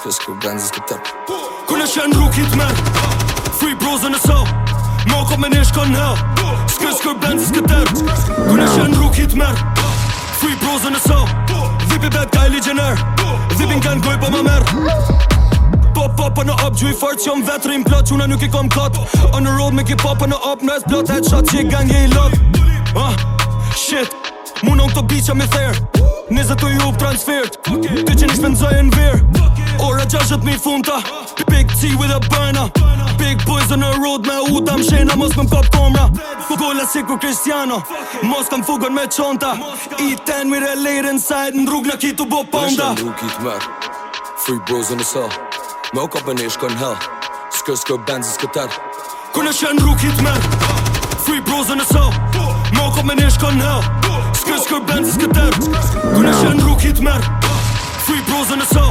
Shkës kër brendës në këtër Kullë është janë rukë hit Free bros on the soul ko me në shko në hell Shkës kër brendës në këtër Kullë është janë rukë hit Free bros on the soul Vipi bad guy legionnaire Vipi nga në goj po më merë Pop pop po, në op gjuj fort që më vetë rinë plot Quna nuk i kom kat On the road me ki pop në op në es blot Headshot që ah, i gang i lot Shit Munon të bicha me ther Nizë të ju transfert Ty që një shpenzojën vir Ora gjashët mi funta Big T with a burner Big boys on the road me uta Mshena mos më pop komra Gola si ku Cristiano Mos kam fugën me qonta I ten with a inside Në rrug në kitu bo ponda Në rrug kitë mërë Free bros on the cell Me u ka për një shko në hell Skër skër bandës Kër në shë rrug kitë mërë Free bros on the cell Me u ka për Kësë kër blendë së këtë dërt Kër në shënë rukë hitë mërë Free brozë në so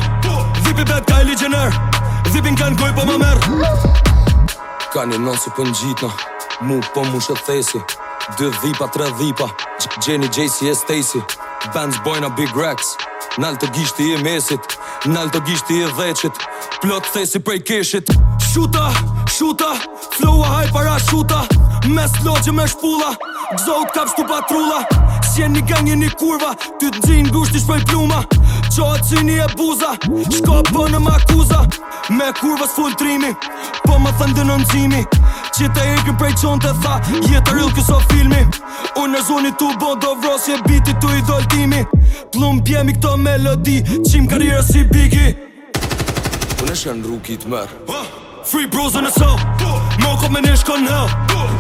Vipi betë kaj ligjenerë Vipin kanë gojë po më mërë Ka një nësi për në gjitë në Mu për po mu shë thesi Dë dhipa, tre dhipa Gjeni, JC e Stacy Bands boy në Big Rex Nalë të gishti i mesit Nalë të gishti i dheqit Plot thesi prej keshit Shuta, shuta Flowa haj para shuta Mes logje me shpulla Gzot kap shtu patrulla Sjen një gangje një kurva Ty të gjin bësht një shpoj pluma Qo atë një e buza Shko për po në makuza Me kurva s'full trimi Po më thënë dënëndzimi Që të ikën prej qonë të tha Jetë rrëllë këso filmi Unë në zoni të bo do vrosje biti të idoltimi Plumë pjemi këto melodi Qim karirë si bigi Unë është janë rukit mërë Free bros on the soul Po me nesh ko në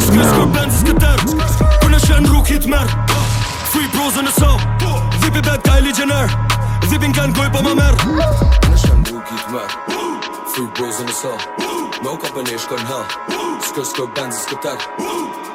Ska shkër bëndë s'ke në shënë rrug hit merë Free prozën e so Vip i bed ka i legionar Vipin kanë goj po ma merë Kër në shënë rrug Free prozën e so Me u ka për nesh ko në Ska shkër bëndë